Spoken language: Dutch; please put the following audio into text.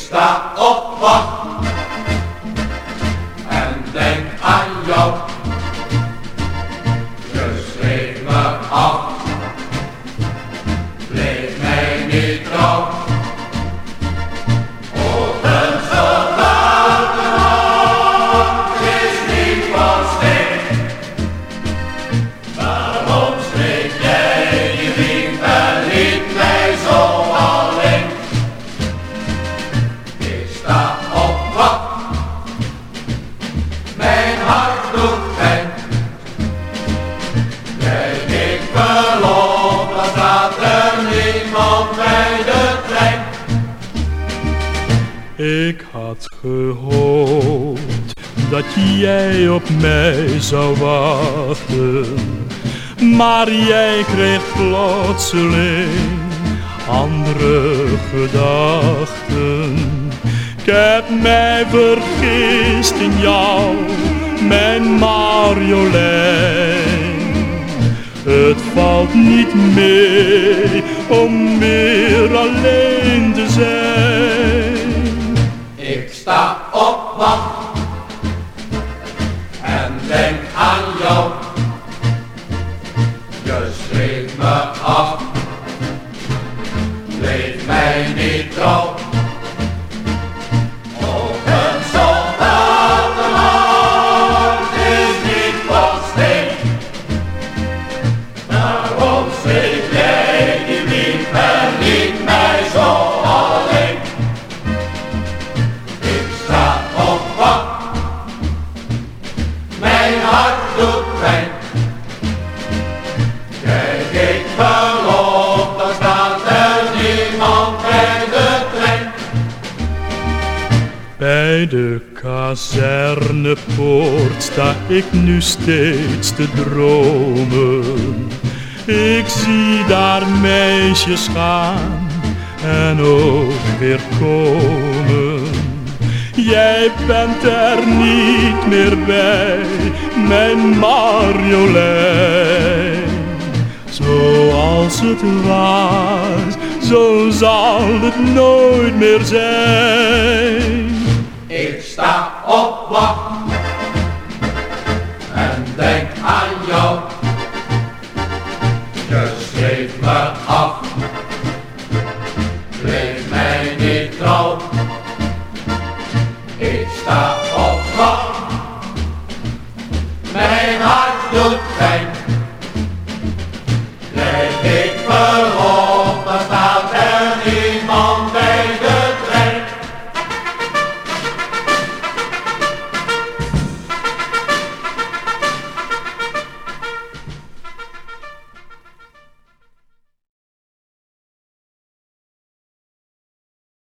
sta op wacht Ik had gehoopt dat jij op mij zou wachten, maar jij kreeg plotseling andere gedachten. Ik heb mij vergist in jou, mijn Marjolein. Het valt niet mee om meer alleen te zijn. Sta op wacht en denk aan jou. Je schreef me Bij de kazernepoort sta ik nu steeds te dromen. Ik zie daar meisjes gaan en ook weer komen. Jij bent er niet meer bij, mijn Marjolein. Zoals het was, zo zal het nooit meer zijn. mij niet trouw. Ik sta op van mijn hart.